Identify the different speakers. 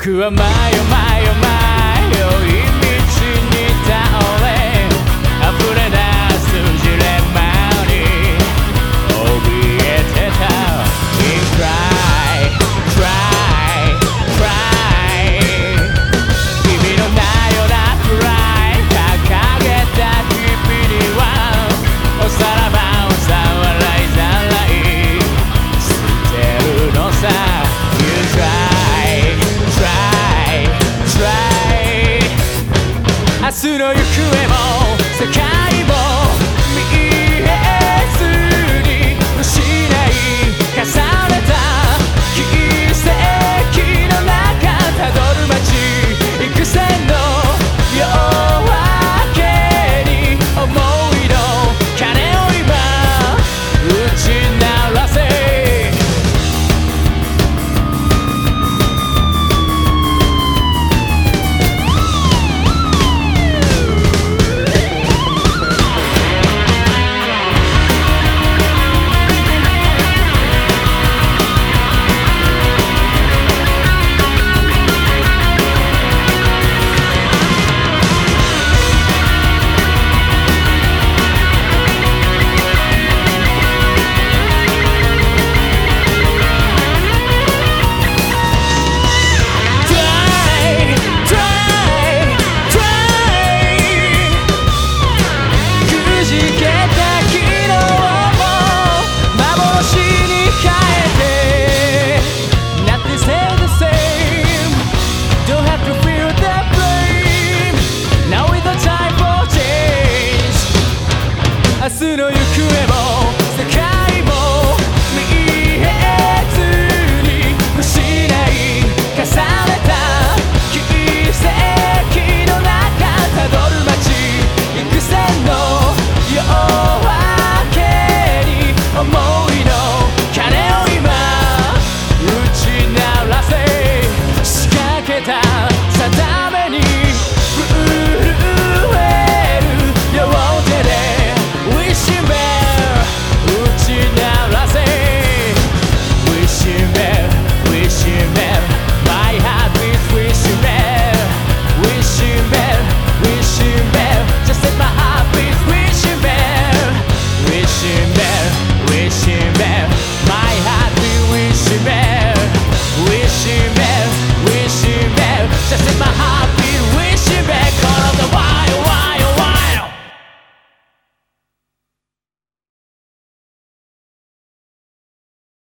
Speaker 1: 僕は迷う迷う迷う you know you スの行方も